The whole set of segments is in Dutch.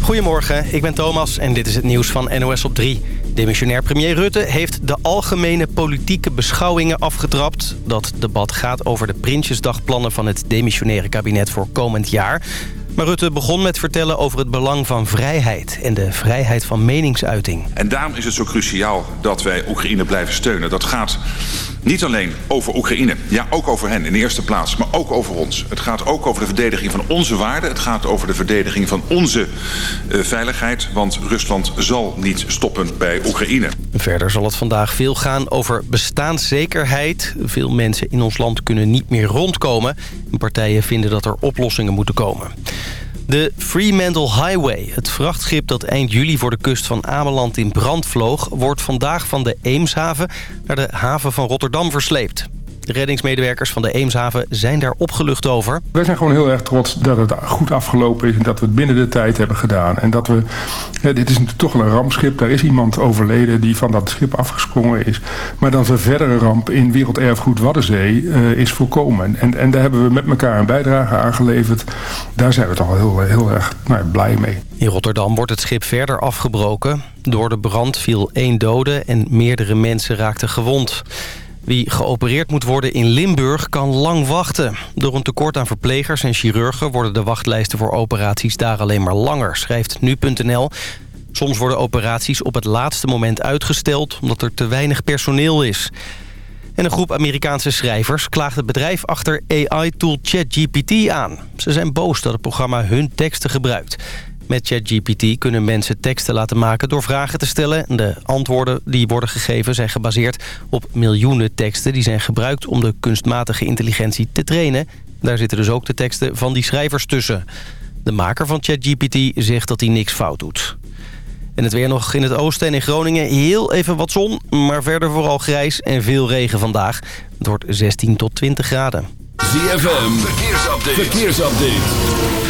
Goedemorgen, ik ben Thomas en dit is het nieuws van NOS op 3. Demissionair premier Rutte heeft de algemene politieke beschouwingen afgetrapt. Dat debat gaat over de Prinsjesdagplannen van het demissionaire kabinet voor komend jaar. Maar Rutte begon met vertellen over het belang van vrijheid... en de vrijheid van meningsuiting. En daarom is het zo cruciaal dat wij Oekraïne blijven steunen. Dat gaat niet alleen over Oekraïne, ja ook over hen in de eerste plaats, maar ook over ons. Het gaat ook over de verdediging van onze waarden. Het gaat over de verdediging van onze uh, veiligheid, want Rusland zal niet stoppen bij Oekraïne. Verder zal het vandaag veel gaan over bestaanszekerheid. Veel mensen in ons land kunnen niet meer rondkomen. En partijen vinden dat er oplossingen moeten komen. De Fremantle Highway, het vrachtschip dat eind juli voor de kust van Ameland in brand vloog... wordt vandaag van de Eemshaven naar de haven van Rotterdam versleept. De reddingsmedewerkers van de Eemshaven zijn daar opgelucht over. Wij zijn gewoon heel erg trots dat het goed afgelopen is... en dat we het binnen de tijd hebben gedaan. En dat we, ja, dit is toch een rampschip. Daar is iemand overleden die van dat schip afgesprongen is. Maar dan een verdere ramp in werelderfgoed Waddenzee uh, is voorkomen. En, en daar hebben we met elkaar een bijdrage aangeleverd. Daar zijn we toch wel heel, heel erg nou, blij mee. In Rotterdam wordt het schip verder afgebroken. Door de brand viel één dode en meerdere mensen raakten gewond. Wie geopereerd moet worden in Limburg kan lang wachten. Door een tekort aan verplegers en chirurgen... worden de wachtlijsten voor operaties daar alleen maar langer, schrijft nu.nl. Soms worden operaties op het laatste moment uitgesteld... omdat er te weinig personeel is. En een groep Amerikaanse schrijvers klaagt het bedrijf achter AI-tool ChatGPT aan. Ze zijn boos dat het programma hun teksten gebruikt. Met ChatGPT kunnen mensen teksten laten maken door vragen te stellen. De antwoorden die worden gegeven zijn gebaseerd op miljoenen teksten... die zijn gebruikt om de kunstmatige intelligentie te trainen. Daar zitten dus ook de teksten van die schrijvers tussen. De maker van ChatGPT zegt dat hij niks fout doet. En het weer nog in het oosten en in Groningen heel even wat zon... maar verder vooral grijs en veel regen vandaag. Het wordt 16 tot 20 graden. ZFM, verkeersupdate. verkeersupdate.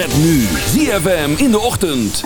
Met nu ZFM in de ochtend.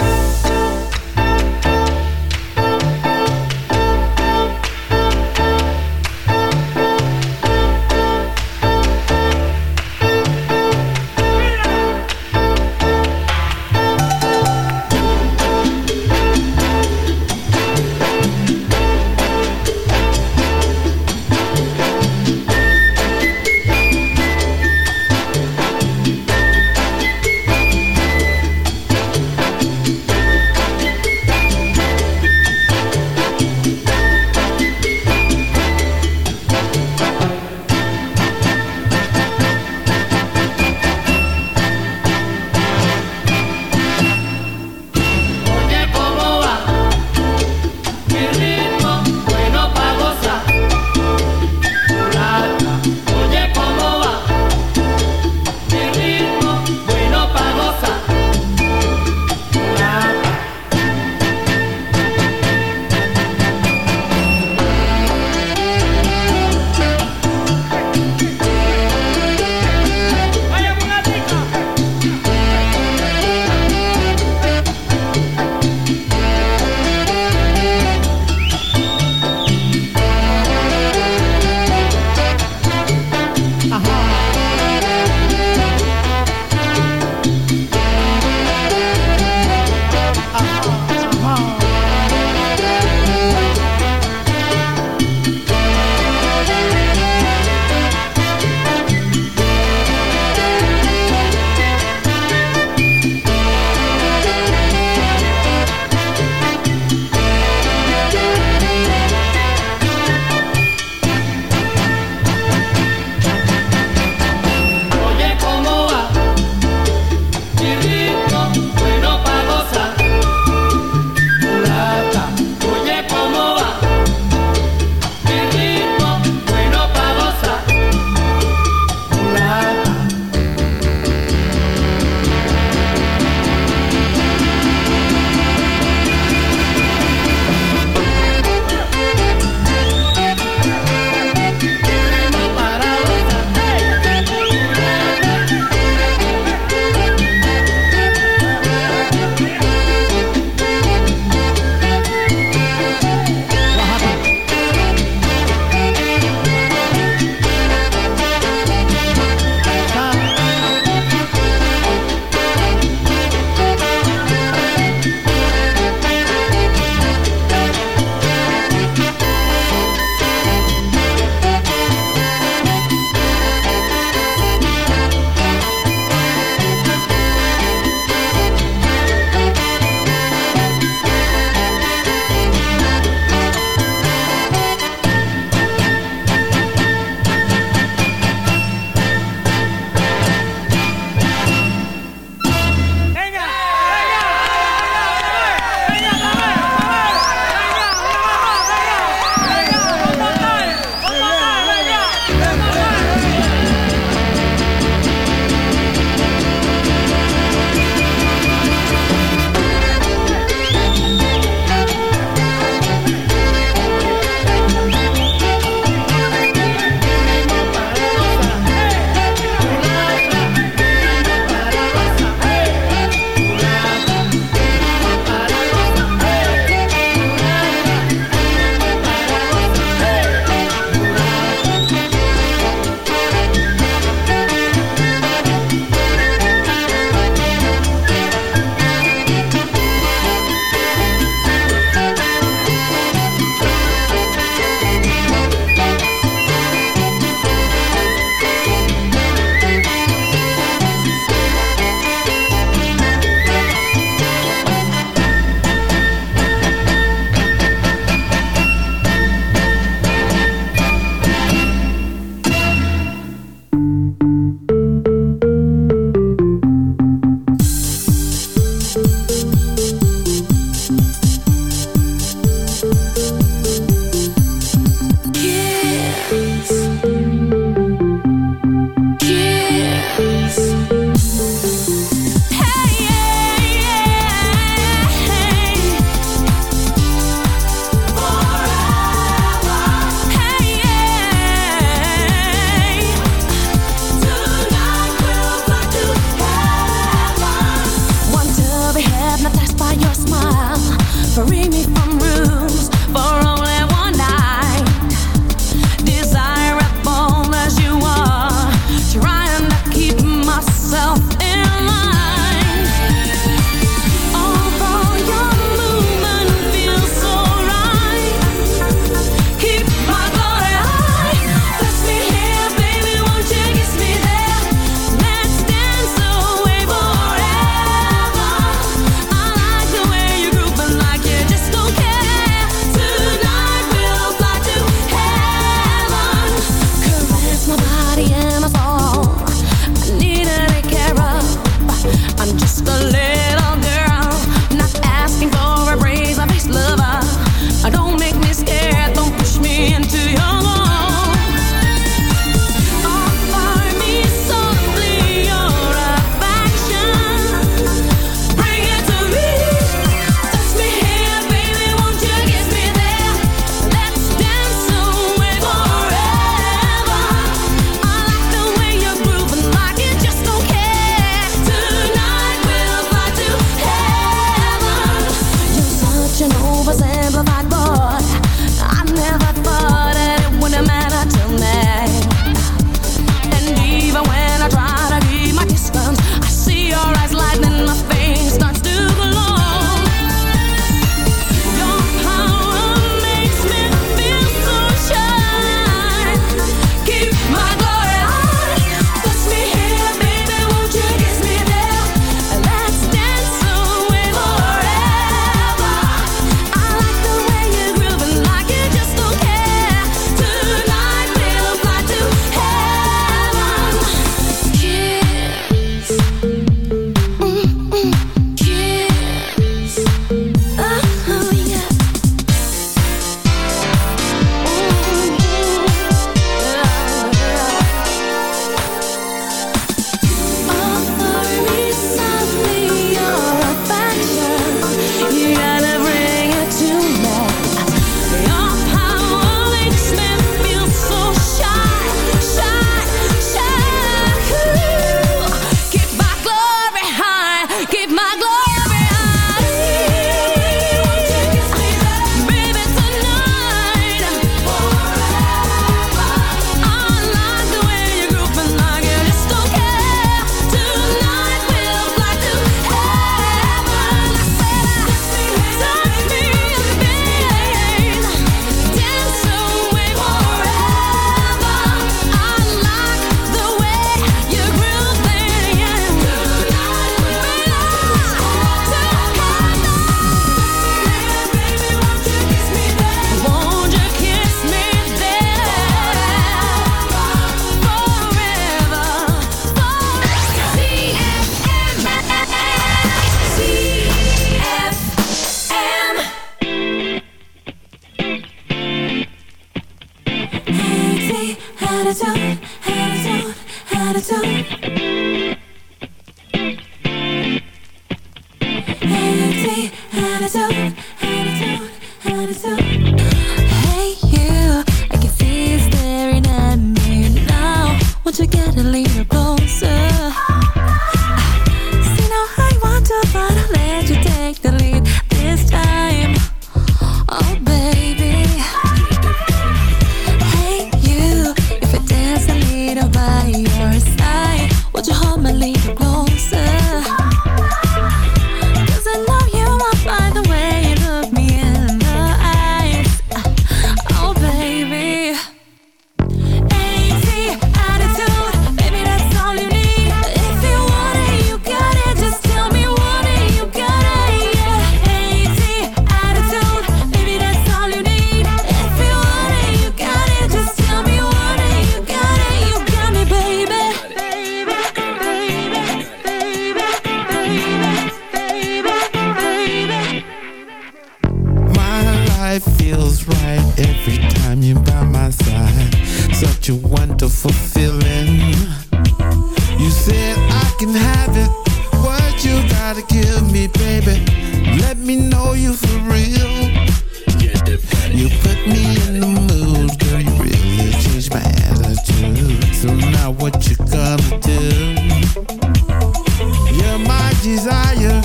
desire.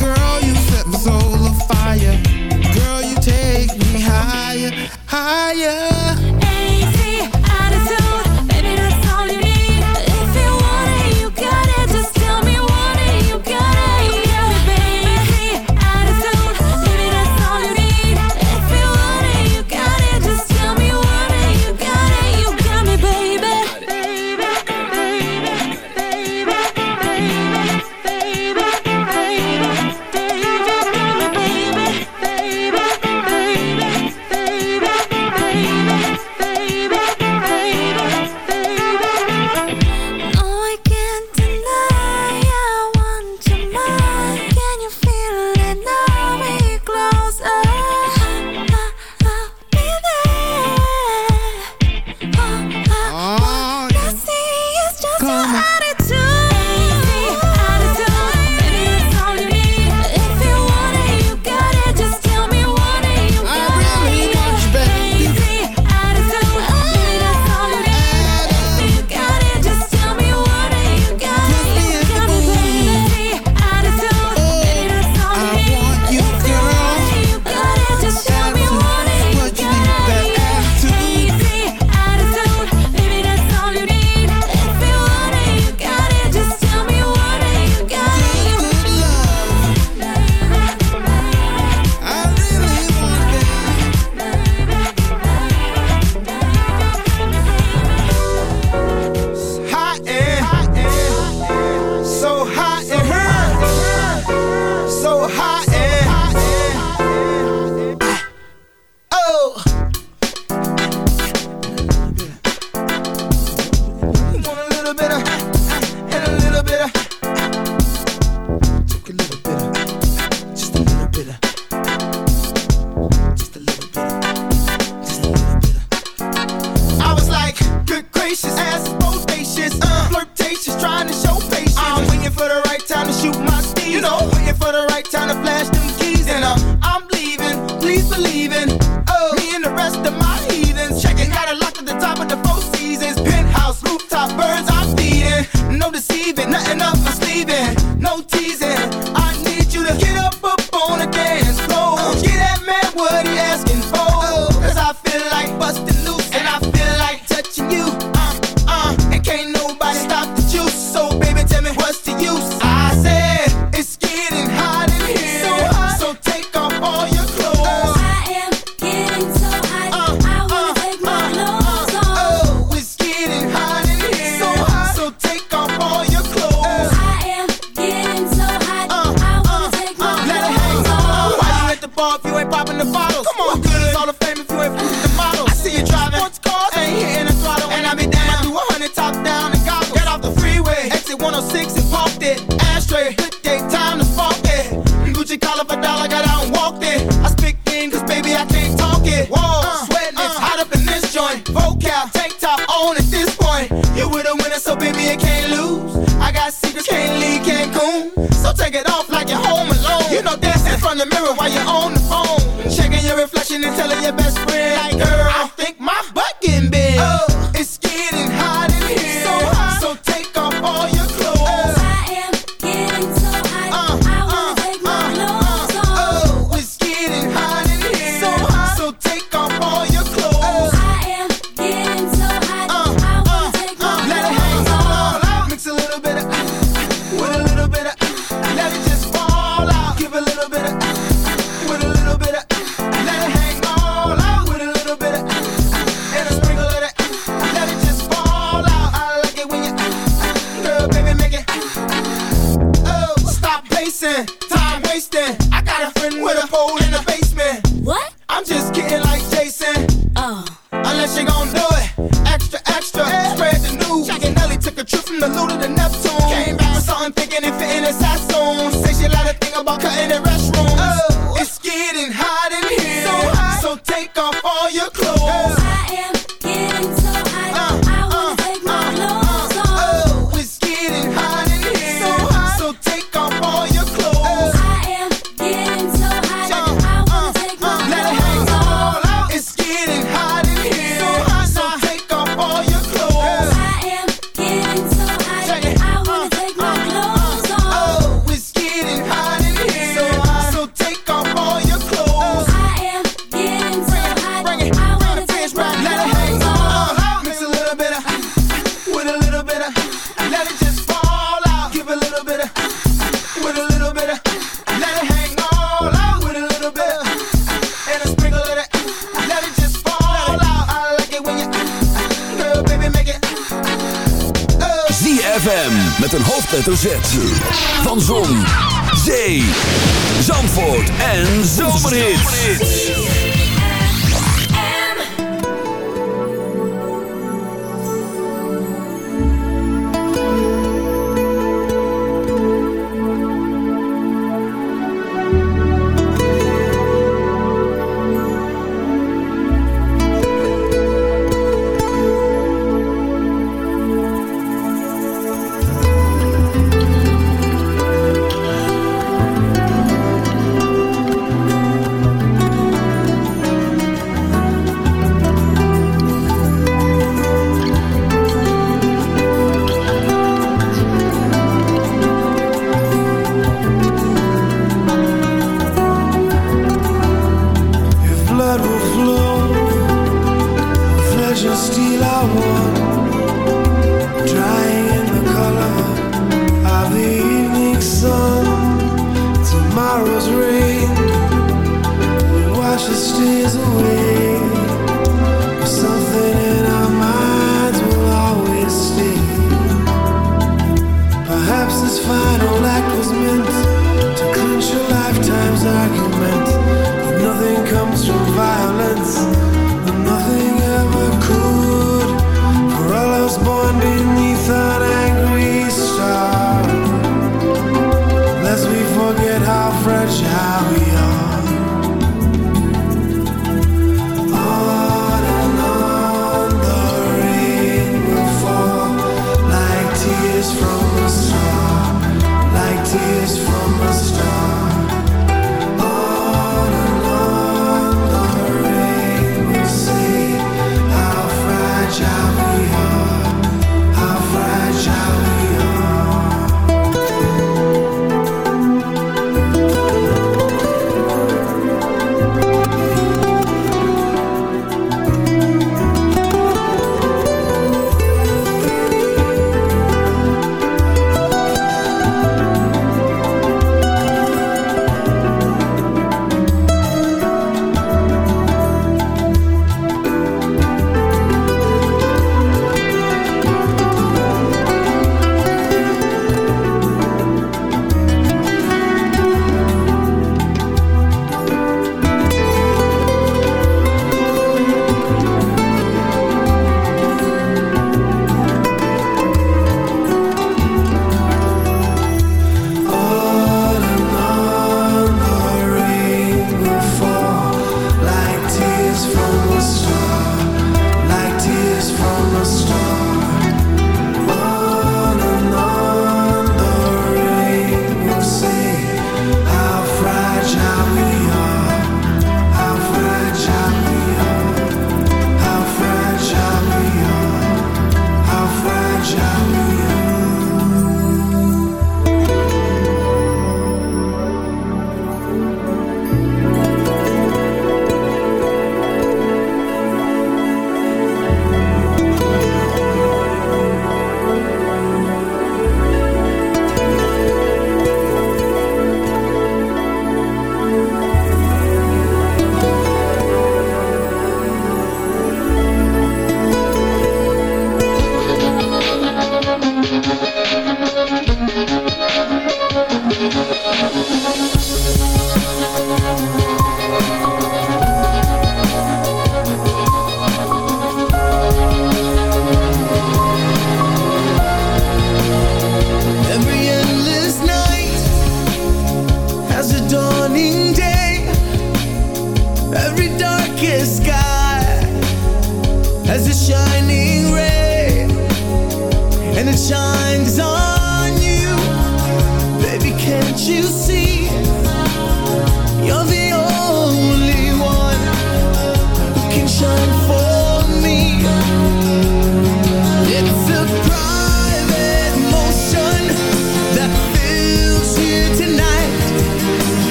Girl, you set my soul afire.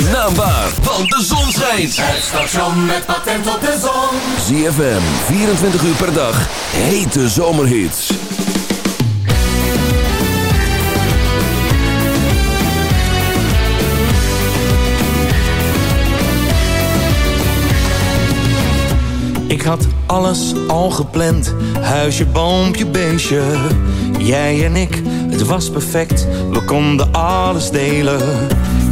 Naambaar zijn want de zon schijnt. Het station met patent op de zon. ZFM, 24 uur per dag, hete zomerhits. Ik had alles al gepland, huisje, boompje, beestje. Jij en ik, het was perfect, we konden alles delen.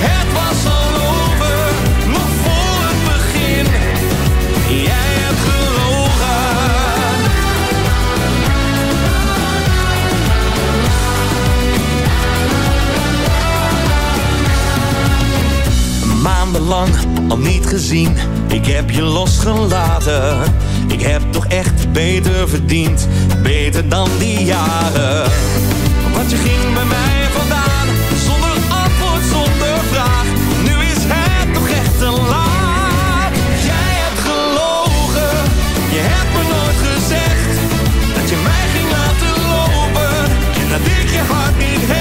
Het was al over nog voor het begin jij gelogen, maandenlang al niet gezien, ik heb je losgelaten. Ik heb toch echt beter verdiend, beter dan die jaren. Wat je ging bij mij. need help.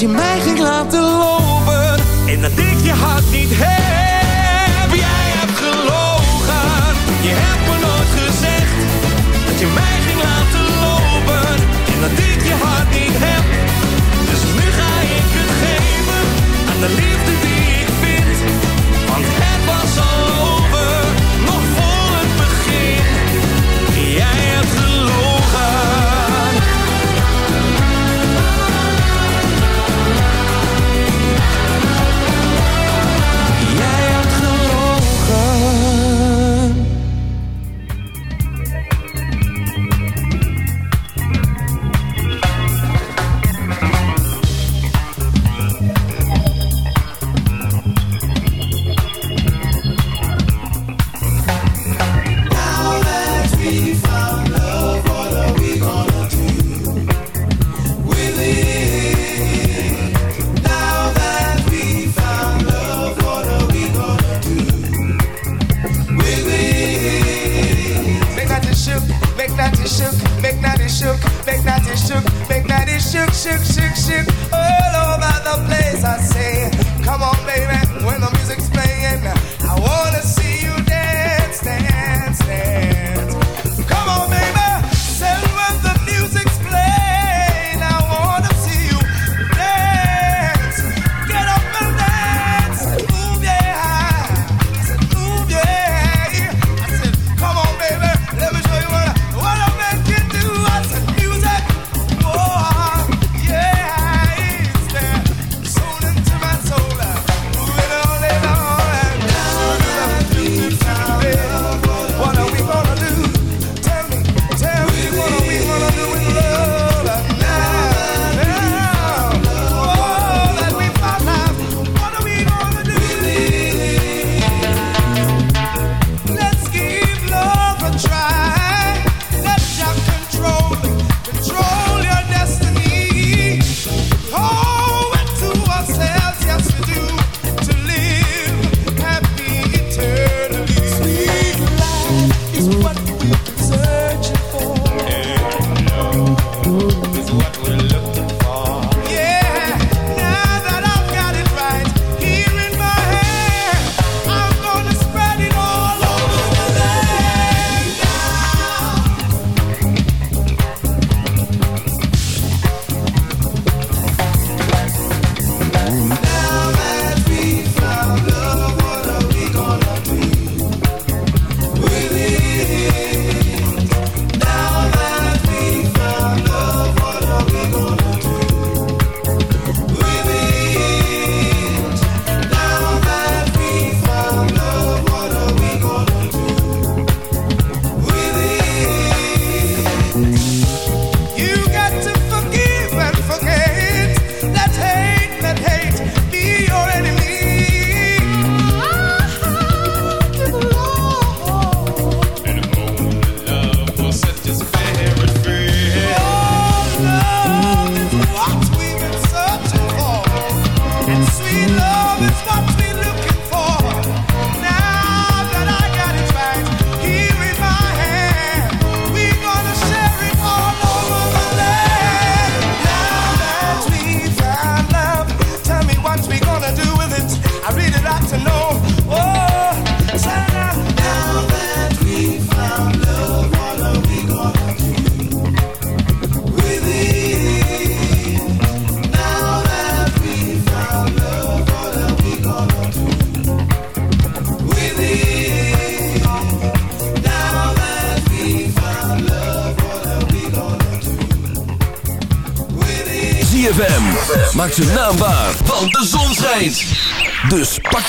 Je mij ging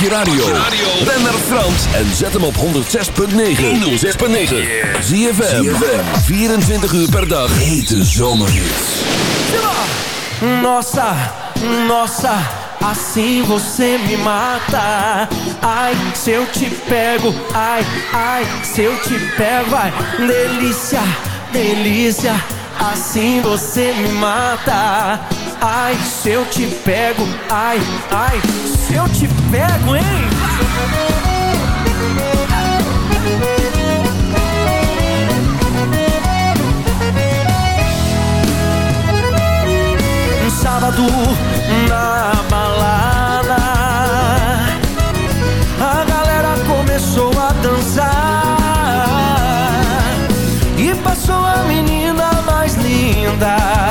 je radio. Ben naar Frans en zet hem op 106.9. 106.9. Zie je 24 uur per dag. Hete zomerhits. Nossa, nossa, assim você me mata. Ai, se eu te pego, ai, ai, se eu te pego, ai, delícia, delícia, assim você me mata. Ai, se eu te pego, ai, ai, se eu te pego, hein? Um sábado na balada A galera começou a dançar E passou a menina mais linda